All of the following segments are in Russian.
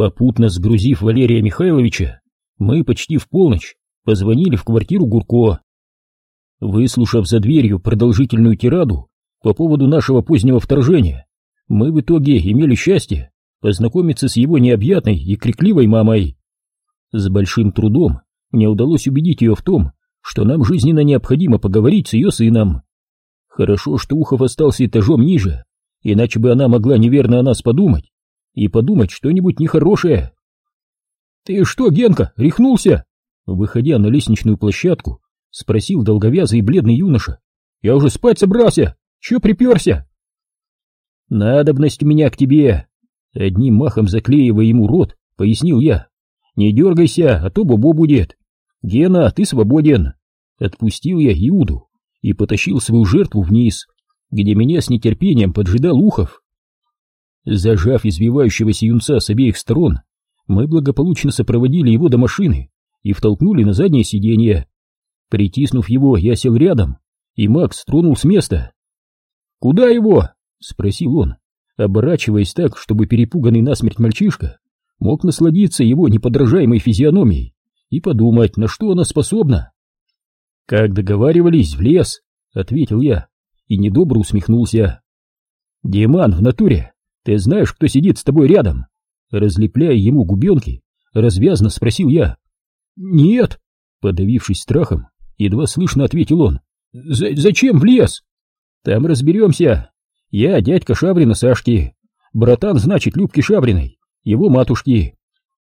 Попутно сгрузив Валерия Михайловича, мы почти в полночь позвонили в квартиру Гурко. Выслушав за дверью продолжительную тираду по поводу нашего позднего вторжения, мы в итоге имели счастье познакомиться с его необъятной и крикливой мамой. С большим трудом мне удалось убедить ее в том, что нам жизненно необходимо поговорить с ее сыном. Хорошо, что Ухов остался этажом ниже, иначе бы она могла неверно о нас подумать и подумать что-нибудь нехорошее. «Ты что, Генка, рехнулся?» Выходя на лестничную площадку, спросил долговязый и бледный юноша. «Я уже спать собрался! Че приперся?» «Надобность у меня к тебе!» Одним махом заклеивая ему рот, пояснил я. «Не дергайся, а то бобо будет! Гена, ты свободен!» Отпустил я Иуду и потащил свою жертву вниз, где меня с нетерпением поджидал Ухов. Зажав извивающегося юнца с обеих сторон, мы благополучно сопроводили его до машины и втолкнули на заднее сиденье. Притиснув его, я сел рядом, и Макс тронул с места. «Куда его?» — спросил он, оборачиваясь так, чтобы перепуганный насмерть мальчишка мог насладиться его неподражаемой физиономией и подумать, на что она способна. «Как договаривались, в лес», — ответил я, и недобро усмехнулся. «Диман, в натуре, ты знаешь, кто сидит с тобой рядом?» Разлепляя ему губенки, развязно спросил я. «Нет», — подавившись страхом, едва слышно ответил он. «Зачем в лес?» «Там разберемся. Я дядька Шаврина Сашки, братан, значит, Любки Шавриной, его матушки.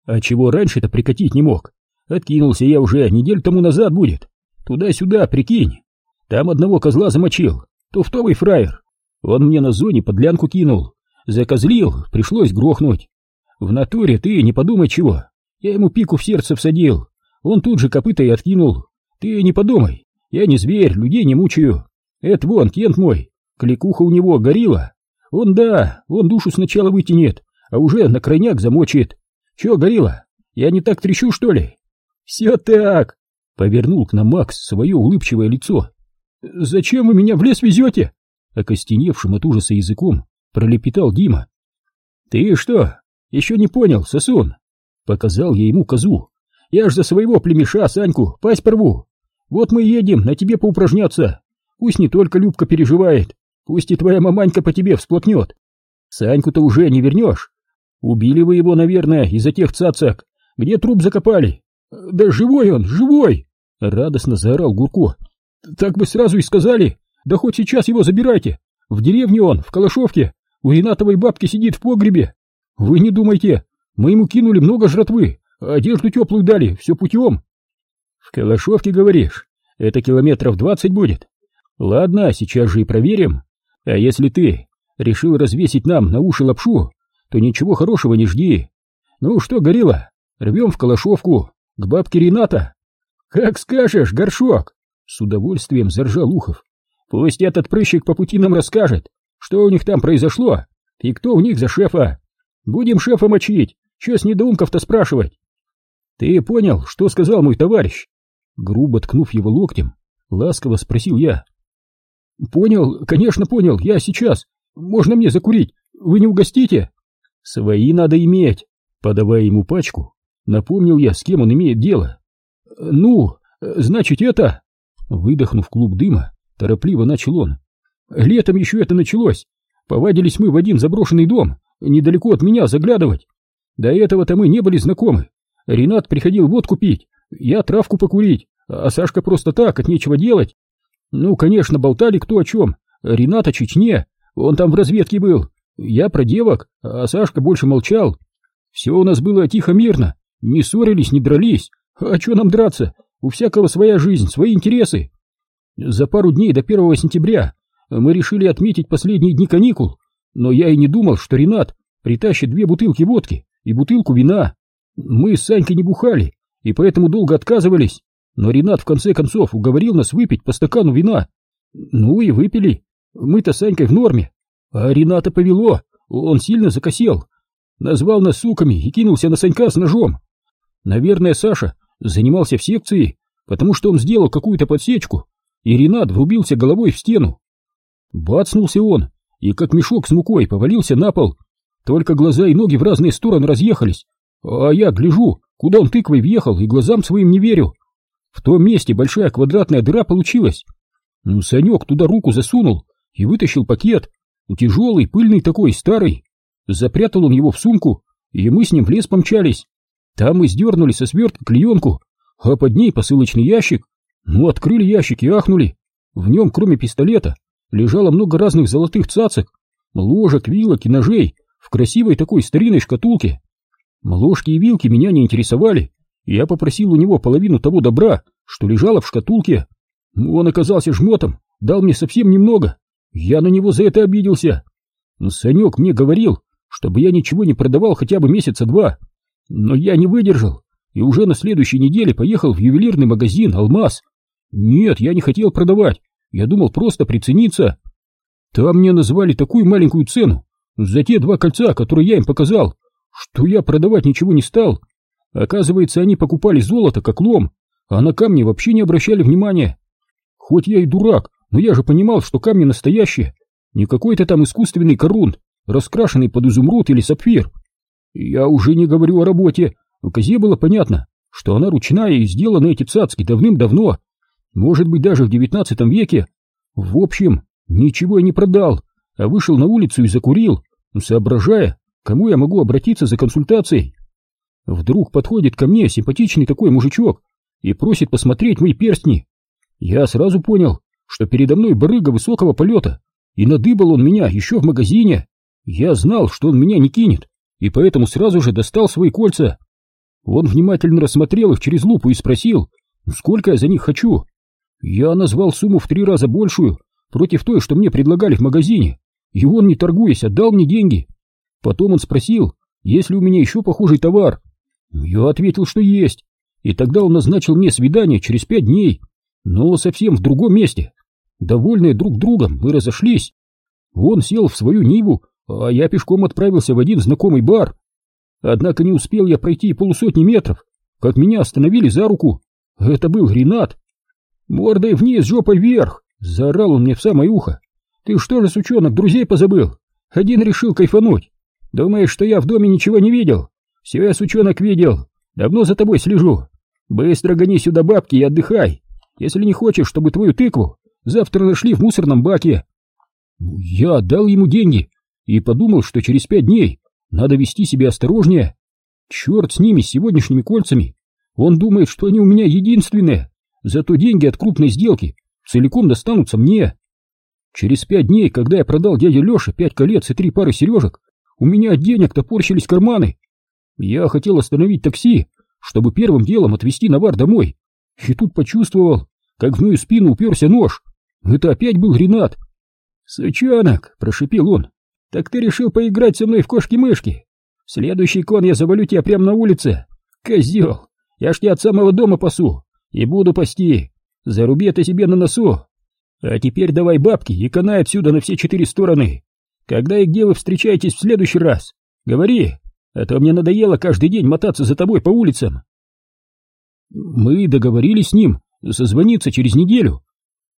А чего раньше-то прикатить не мог? Откинулся я уже, неделю тому назад будет. Туда-сюда, прикинь. Там одного козла замочил, туфтовый фраер. Он мне на зоне подлянку кинул. Закозлил, пришлось грохнуть. В натуре ты не подумай чего. Я ему пику в сердце всадил. Он тут же копыта и откинул. Ты не подумай. Я не зверь, людей не мучаю. Это вон, Кент мой. Кликуха у него горила. Он да, он душу сначала вытянет, а уже на крайняк замочит. Че, горила? Я не так трещу, что ли? Все так. Повернул к нам Макс свое улыбчивое лицо. «Зачем вы меня в лес везете?» Окостеневшим от ужаса языком пролепетал Дима. «Ты что, еще не понял, сосун?» Показал я ему козу. «Я ж за своего племеша Саньку пасть порву. Вот мы едем на тебе поупражняться. Пусть не только Любка переживает, пусть и твоя маманька по тебе всплакнет. Саньку-то уже не вернешь. Убили вы его, наверное, из-за тех цацак, где труп закопали. Да живой он, живой!» Радостно заорал Гурко. «Так бы сразу и сказали. Да хоть сейчас его забирайте. В деревне он, в Калашовке. У Ринатовой бабки сидит в погребе. Вы не думайте, мы ему кинули много жратвы, одежду теплую дали, все путем. В Калашовке, говоришь? Это километров двадцать будет. Ладно, сейчас же и проверим. А если ты решил развесить нам на уши лапшу, то ничего хорошего не жди. Ну что, горилла, рвем в Калашовку, к бабке Рената. Как скажешь, горшок! С удовольствием заржал Ухов. Пусть этот прыщик по пути нам расскажет, что у них там произошло и кто у них за шефа. Будем шефа мочить, что с недоумков-то спрашивать? Ты понял, что сказал мой товарищ? Грубо ткнув его локтем, ласково спросил я. Понял, конечно понял, я сейчас. Можно мне закурить? Вы не угостите? Свои надо иметь. Подавая ему пачку, напомнил я, с кем он имеет дело. Ну, значит это... Выдохнув клуб дыма, торопливо начал он. Летом еще это началось. Повадились мы в один заброшенный дом, недалеко от меня заглядывать. До этого-то мы не были знакомы. Ренат приходил водку пить, я травку покурить, а Сашка просто так, от нечего делать. Ну, конечно, болтали кто о чем. Ренат о Чечне, он там в разведке был. Я про девок, а Сашка больше молчал. Все у нас было тихо-мирно, не ссорились, не дрались. А что нам драться? У всякого своя жизнь, свои интересы. За пару дней до первого сентября мы решили отметить последние дни каникул, но я и не думал, что Ренат притащит две бутылки водки и бутылку вина. Мы с Санькой не бухали, и поэтому долго отказывались, но Ренат в конце концов уговорил нас выпить по стакану вина. Ну и выпили. Мы-то с Санькой в норме, а Рената повело, он сильно закосел. Назвал нас суками и кинулся на Санька с ножом. Наверное, Саша занимался в секции, потому что он сделал какую-то подсечку, и Ренат врубился головой в стену. Бацнулся он, и как мешок с мукой повалился на пол. Только глаза и ноги в разные стороны разъехались, А я гляжу, куда он тыквой въехал, и глазам своим не верю. В том месте большая квадратная дыра получилась. Ну, Санек туда руку засунул и вытащил пакет. Тяжелый, пыльный такой, старый. Запрятал он его в сумку, и мы с ним в лес помчались. Там мы сдернули со свертка клеенку, а под ней посылочный ящик. Ну, открыли ящик и ахнули. В нем, кроме пистолета, лежало много разных золотых цацок, ложек, вилок и ножей в красивой такой старинной шкатулке. Ложки и вилки меня не интересовали, и я попросил у него половину того добра, что лежало в шкатулке. Он оказался жмотом, дал мне совсем немного. Я на него за это обиделся. Санек мне говорил, чтобы я ничего не продавал хотя бы месяца два. Но я не выдержал, и уже на следующей неделе поехал в ювелирный магазин «Алмаз». Нет, я не хотел продавать, я думал просто прицениться. Там мне назвали такую маленькую цену за те два кольца, которые я им показал, что я продавать ничего не стал. Оказывается, они покупали золото как лом, а на камни вообще не обращали внимания. Хоть я и дурак, но я же понимал, что камни настоящие, не какой-то там искусственный корунд, раскрашенный под изумруд или сапфир. Я уже не говорю о работе, в козе было понятно, что она ручная и сделаны эти цацки давным-давно, может быть, даже в девятнадцатом веке. В общем, ничего я не продал, а вышел на улицу и закурил, соображая, кому я могу обратиться за консультацией. Вдруг подходит ко мне симпатичный такой мужичок и просит посмотреть мои перстни. Я сразу понял, что передо мной барыга высокого полета, и надыбал он меня еще в магазине. Я знал, что он меня не кинет, и поэтому сразу же достал свои кольца. Он внимательно рассмотрел их через лупу и спросил, сколько я за них хочу. Я назвал сумму в три раза большую, против той, что мне предлагали в магазине, и он, не торгуясь, отдал мне деньги. Потом он спросил, есть ли у меня еще похожий товар. Я ответил, что есть, и тогда он назначил мне свидание через пять дней, но совсем в другом месте. Довольные друг другом, мы разошлись. Он сел в свою Ниву, а я пешком отправился в один знакомый бар. Однако не успел я пройти полусотни метров, как меня остановили за руку. Это был Ренат. «Мордой вниз, жопой вверх!» — заорал он мне в самое ухо. «Ты что же, сучонок, друзей позабыл? Один решил кайфануть. Думаешь, что я в доме ничего не видел? Все я, сучонок, видел. Давно за тобой слежу. Быстро гони сюда бабки и отдыхай. Если не хочешь, чтобы твою тыкву завтра нашли в мусорном баке». Я отдал ему деньги и подумал, что через пять дней надо вести себя осторожнее. Черт с ними, с сегодняшними кольцами. Он думает, что они у меня единственные. Зато деньги от крупной сделки целиком достанутся мне. Через пять дней, когда я продал дяде Леше пять колец и три пары сережек, у меня от денег топорщились карманы. Я хотел остановить такси, чтобы первым делом отвезти навар домой. И тут почувствовал, как в мою спину уперся нож. Это опять был Ренат. «Сучонок!» — прошипел он. «Так ты решил поиграть со мной в кошки-мышки? Следующий кон я завалю тебя прямо на улице. Козел! Я ж тебя от самого дома пасу и буду пасти. Заруби это себе на носу. А теперь давай бабки и канай отсюда на все четыре стороны. Когда и где вы встречаетесь в следующий раз? Говори, а то мне надоело каждый день мотаться за тобой по улицам. Мы договорились с ним созвониться через неделю.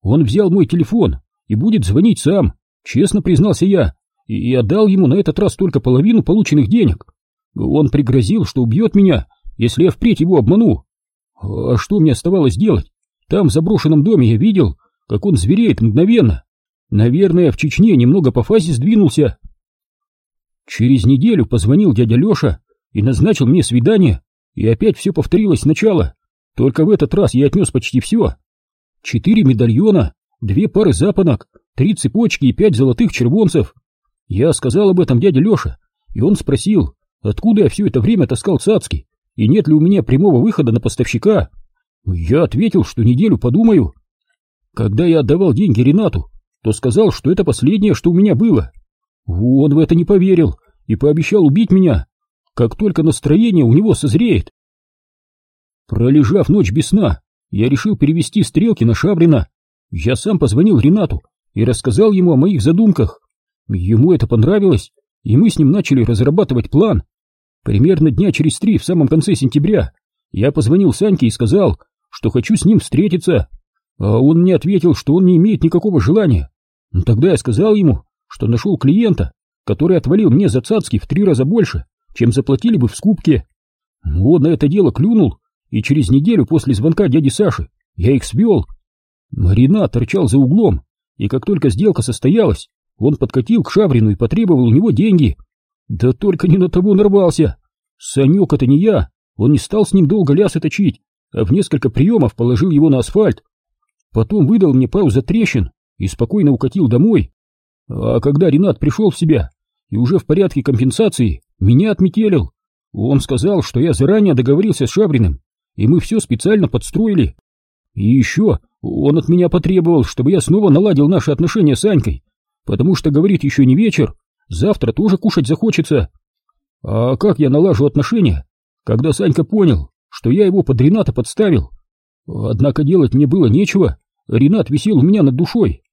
Он взял мой телефон и будет звонить сам, честно признался я, и отдал ему на этот раз только половину полученных денег. Он пригрозил, что убьет меня, если я впредь его обману. А что мне оставалось делать? Там, в заброшенном доме, я видел, как он звереет мгновенно. Наверное, в Чечне немного по фазе сдвинулся. Через неделю позвонил дядя Леша и назначил мне свидание, и опять все повторилось сначала. Только в этот раз я отнес почти все. Четыре медальона, две пары запонок, три цепочки и пять золотых червонцев. Я сказал об этом дяде Леша, и он спросил, откуда я все это время таскал цацки, и нет ли у меня прямого выхода на поставщика. Я ответил, что неделю подумаю. Когда я отдавал деньги Ренату, то сказал, что это последнее, что у меня было. Он в это не поверил и пообещал убить меня, как только настроение у него созреет. Пролежав ночь без сна, я решил перевести стрелки на Шабрина. Я сам позвонил Ренату и рассказал ему о моих задумках. Ему это понравилось, и мы с ним начали разрабатывать план. Примерно дня через три, в самом конце сентября, я позвонил Саньке и сказал, что хочу с ним встретиться. А он мне ответил, что он не имеет никакого желания. Но тогда я сказал ему, что нашел клиента, который отвалил мне за цацки в три раза больше, чем заплатили бы в скупке. Он на это дело клюнул, и через неделю после звонка дяди Саши я их свел. Ренат торчал за углом, и как только сделка состоялась, он подкатил к Шаврину и потребовал у него деньги. Да только не на того нарвался. Санек это не я, он не стал с ним долго лясы точить, а в несколько приемов положил его на асфальт. Потом выдал мне пару затрещин и спокойно укатил домой. А когда Ренат пришел в себя и уже в порядке компенсации, меня отметелил. Он сказал, что я заранее договорился с Шабриным, и мы все специально подстроили. И еще он от меня потребовал, чтобы я снова наладил наши отношения с Анькой, потому что, говорит, еще не вечер, завтра тоже кушать захочется. А как я налажу отношения, когда Санька понял, что я его под Рената подставил? Однако делать мне было нечего, Ренат висел у меня над душой.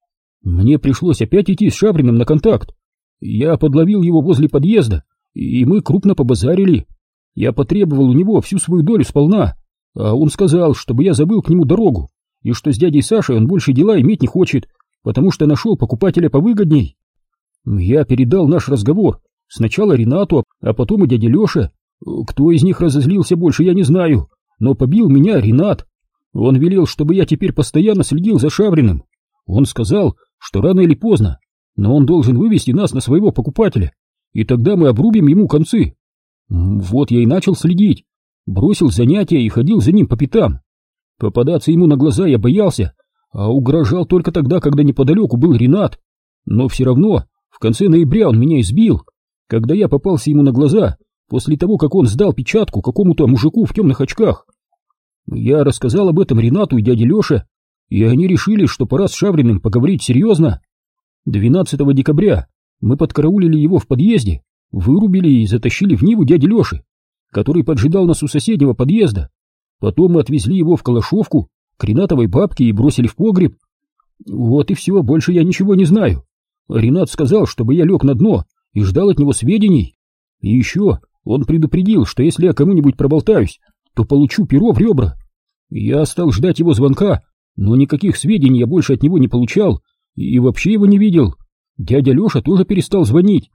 Мне пришлось опять идти с Шабриным на контакт. Я подловил его возле подъезда, и мы крупно побазарили. Я потребовал у него всю свою долю сполна, а он сказал, чтобы я забыл к нему дорогу, и что с дядей Сашей он больше дела иметь не хочет, потому что нашел покупателя повыгодней. Я передал наш разговор сначала Ренату, а потом и дяде Леше. Кто из них разозлился больше, я не знаю, но побил меня Ренат. Он велел, чтобы я теперь постоянно следил за Шавриным. Он сказал, что рано или поздно, но он должен вывести нас на своего покупателя, и тогда мы обрубим ему концы. Вот я и начал следить, бросил занятия и ходил за ним по пятам. Попадаться ему на глаза я боялся, а угрожал только тогда, когда неподалеку был Ренат. Но все равно конце ноября он меня избил, когда я попался ему на глаза после того, как он сдал печатку какому-то мужику в темных очках. Я рассказал об этом Ренату и дяде Леше, и они решили, что пора с Шавриным поговорить серьезно. 12 декабря мы подкараулили его в подъезде, вырубили и затащили в Ниву дяди Леши, который поджидал нас у соседнего подъезда. Потом мы отвезли его в Калашовку, к Ренатовой бабке и бросили в погреб. Вот и все, больше я ничего не знаю. Ренат сказал, чтобы я лег на дно и ждал от него сведений. И еще он предупредил, что если я кому-нибудь проболтаюсь, то получу перо в ребра. Я стал ждать его звонка, но никаких сведений я больше от него не получал и вообще его не видел. Дядя Леша тоже перестал звонить.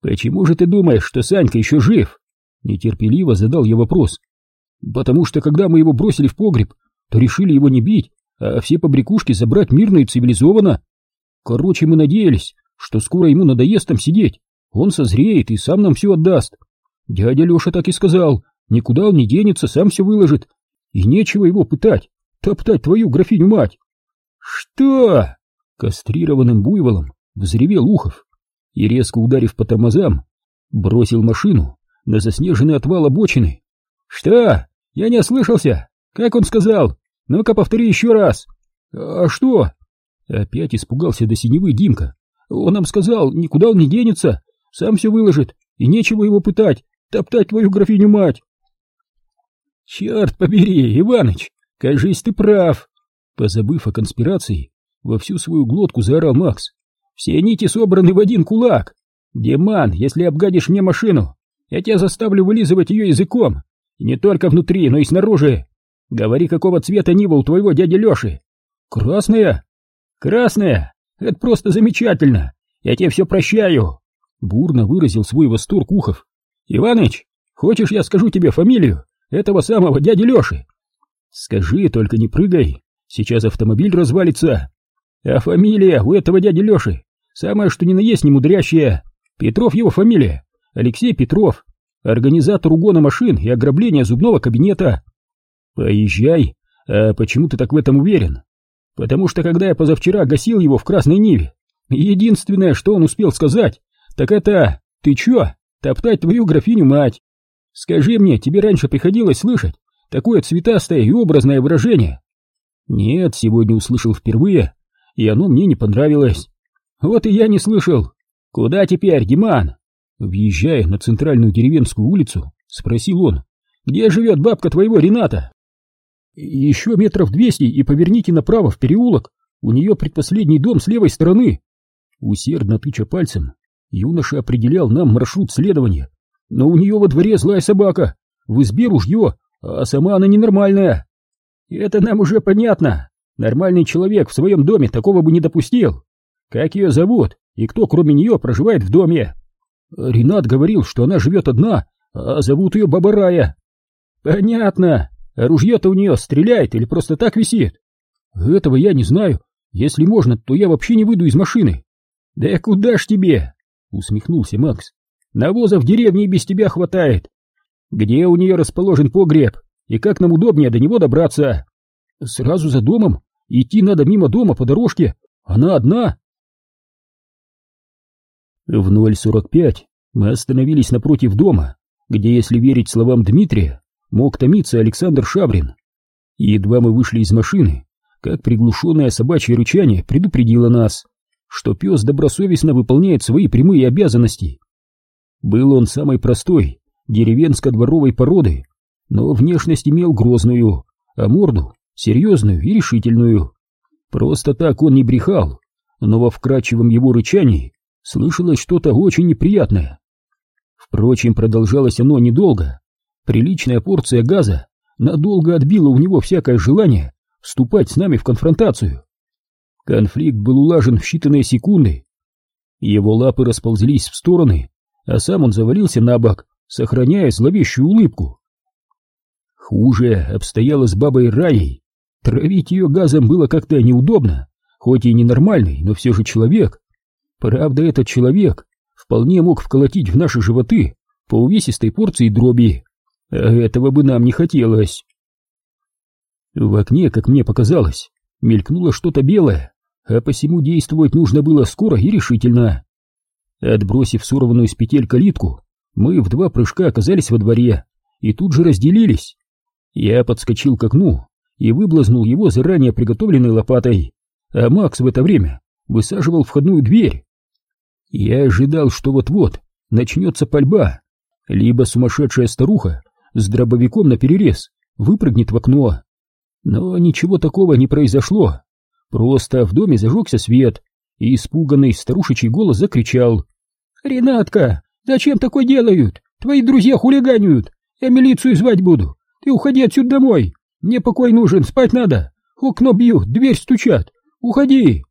«Почему же ты думаешь, что Санька еще жив?» Нетерпеливо задал я вопрос. «Потому что когда мы его бросили в погреб, то решили его не бить, а все побрякушки забрать мирно и цивилизованно. Короче, мы надеялись, что скоро ему надоест там сидеть, он созреет и сам нам все отдаст. Дядя Леша так и сказал, никуда он не денется, сам все выложит, и нечего его пытать, топтать твою графиню-мать. Что? Кастрированным буйволом взревел Ухов и, резко ударив по тормозам, бросил машину на заснеженный отвал обочины. Что? Я не ослышался. Как он сказал? Ну-ка повтори еще раз. А что? Опять испугался до синевы Димка. Он нам сказал, никуда он не денется, сам все выложит, и нечего его пытать, топтать твою графиню-мать. Черт побери, Иваныч, кажись, ты прав. Позабыв о конспирации, во всю свою глотку заорал Макс. Все нити собраны в один кулак. Деман, если обгадишь мне машину, я тебя заставлю вылизывать ее языком. Не только внутри, но и снаружи. Говори, какого цвета Нива у твоего дяди Леши? Красная? Красная? Это просто замечательно. Я тебе все прощаю. Бурно выразил свой восторг Ухов. Иваныч, хочешь я скажу тебе фамилию этого самого дяди Леши? Скажи, только не прыгай. Сейчас автомобиль развалится. А фамилия у этого дяди Леши самое что ни на есть немудрящая. Петров его фамилия. Алексей Петров. Организатор угона машин и ограбления зубного кабинета. Поезжай. А почему ты так в этом уверен? Потому что когда я позавчера гасил его в Красной Ниве, единственное, что он успел сказать, так это «Ты чё? Топтать твою графиню-мать!» Скажи мне, тебе раньше приходилось слышать такое цветастое и образное выражение? Нет, сегодня услышал впервые, и оно мне не понравилось. Вот и я не слышал. Куда теперь, Диман? Въезжая на центральную деревенскую улицу, спросил он. Где живет бабка твоего Рената? Еще метров двести и поверните направо в переулок. У нее предпоследний дом с левой стороны. Усердно тыча пальцем, юноша определял нам маршрут следования. Но у нее во дворе злая собака, в избе ружье, а сама она ненормальная. Это нам уже понятно. Нормальный человек в своем доме такого бы не допустил. Как ее зовут и кто кроме нее проживает в доме? Ренат говорил, что она живет одна, а зовут ее Бабарая. Понятно. Ружье-то у нее стреляет или просто так висит? Этого я не знаю. Если можно, то я вообще не выйду из машины. Да куда ж тебе? Усмехнулся Макс. Навоза в деревне и без тебя хватает. Где у нее расположен погреб? И как нам удобнее до него добраться? Сразу за домом. Идти надо мимо дома по дорожке. Она одна. В 0.45 мы остановились напротив дома, где, если верить словам Дмитрия, мог томиться Александр Шабрин. едва мы вышли из машины, как приглушенное собачье рычание предупредило нас, что пес добросовестно выполняет свои прямые обязанности. Был он самой простой, деревенско-дворовой породы, но внешность имел грозную, а морду серьезную и решительную. Просто так он не брехал, но во вкрадчивом его рычании слышалось что-то очень неприятное. Впрочем, продолжалось оно недолго. Приличная порция газа надолго отбила у него всякое желание вступать с нами в конфронтацию. Конфликт был улажен в считанные секунды. Его лапы расползлись в стороны, а сам он завалился на бок, сохраняя зловещую улыбку. Хуже обстояло с бабой Раей. Травить ее газом было как-то неудобно, хоть и ненормальный, но все же человек. Правда, этот человек вполне мог вколотить в наши животы по увесистой порции дроби, этого бы нам не хотелось. В окне, как мне показалось, мелькнуло что-то белое, а посему действовать нужно было скоро и решительно. Отбросив сорванную с петель калитку, мы в два прыжка оказались во дворе и тут же разделились. Я подскочил к окну и выблазнул его заранее приготовленной лопатой, а Макс в это время высаживал входную дверь. Я ожидал, что вот-вот начнется пальба, либо сумасшедшая старуха с дробовиком наперерез выпрыгнет в окно. Но ничего такого не произошло. Просто в доме зажегся свет, и испуганный старушечий голос закричал. «Ренатка, зачем такое делают? Твои друзья хулиганят. Я милицию звать буду. Ты уходи отсюда домой. Мне покой нужен, спать надо. Окно бьют, дверь стучат. Уходи!»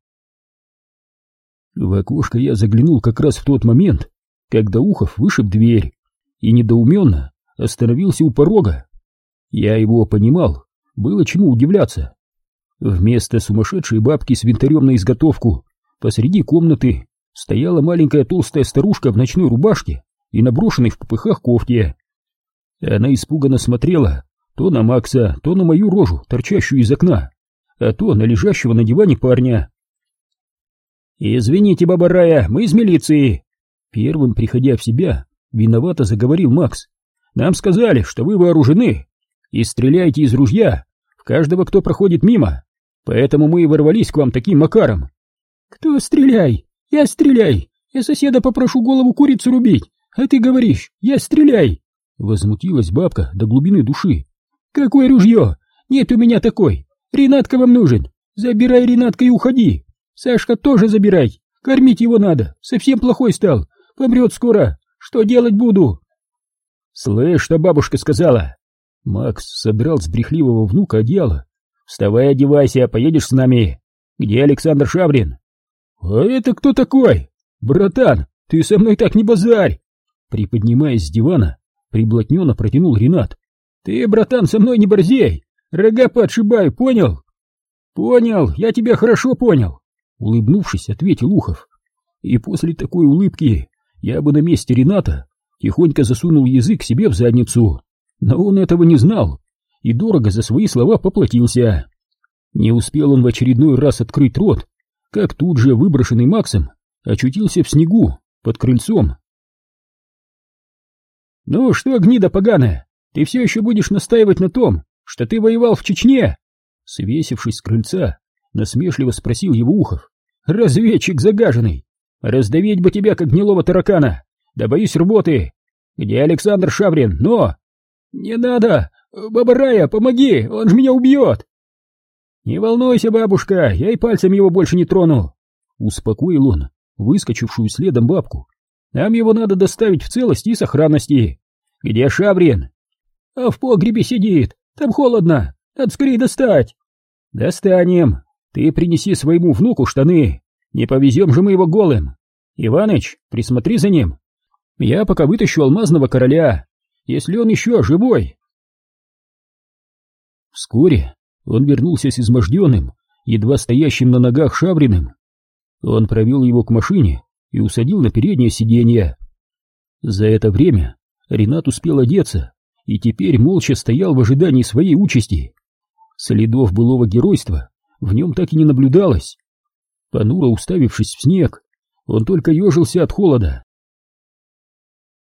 В окошко я заглянул как раз в тот момент, когда Ухов вышиб дверь и недоуменно остановился у порога. Я его понимал, было чему удивляться. Вместо сумасшедшей бабки с винтарем на изготовку посреди комнаты стояла маленькая толстая старушка в ночной рубашке и наброшенной в попыхах кофте. Она испуганно смотрела то на Макса, то на мою рожу, торчащую из окна, а то на лежащего на диване парня. «Извините, баба Рая, мы из милиции!» Первым, приходя в себя, виновато заговорил Макс. «Нам сказали, что вы вооружены и стреляете из ружья в каждого, кто проходит мимо, поэтому мы и ворвались к вам таким макаром». «Кто стреляй? Я стреляй! Я соседа попрошу голову курицы рубить, а ты говоришь, я стреляй!» Возмутилась бабка до глубины души. «Какое ружье? Нет у меня такой! Ренатка вам нужен! Забирай Ренатка и уходи!» Сашка тоже забирай, кормить его надо, совсем плохой стал, помрет скоро, что делать буду? Слышь, что бабушка сказала? Макс собрал с брехливого внука одеяло. Вставай, одевайся, поедешь с нами. Где Александр Шаврин? А это кто такой? Братан, ты со мной так не базарь! Приподнимаясь с дивана, приблотненно протянул Ренат. Ты, братан, со мной не борзей! Рога подшибаю, понял? Понял, я тебя хорошо понял. Улыбнувшись, ответил Ухов. И после такой улыбки я бы на месте Рената тихонько засунул язык себе в задницу. Но он этого не знал и дорого за свои слова поплатился. Не успел он в очередной раз открыть рот, как тут же выброшенный Максом очутился в снегу под крыльцом. «Ну что, гнида поганая, ты все еще будешь настаивать на том, что ты воевал в Чечне?» Свесившись с крыльца, насмешливо спросил его Ухов. «Разведчик загаженный! Раздавить бы тебя, как гнилого таракана! Да боюсь работы! Где Александр Шаврин? Но!» «Не надо! Баба Рая, помоги! Он же меня убьет!» «Не волнуйся, бабушка, я и пальцем его больше не трону!» Успокоил он выскочившую следом бабку. «Нам его надо доставить в целости и сохранности! Где Шаврин?» «А в погребе сидит! Там холодно! Надо скорее достать!» «Достанем! Ты принеси своему внуку штаны, не повезем же мы его голым. Иваныч, присмотри за ним. Я пока вытащу алмазного короля, если он еще живой. Вскоре он вернулся с изможденным, едва стоящим на ногах Шабриным. Он провел его к машине и усадил на переднее сиденье. За это время Ренат успел одеться и теперь молча стоял в ожидании своей участи. Следов былого геройства в нем так и не наблюдалось. Понуро уставившись в снег, он только ежился от холода.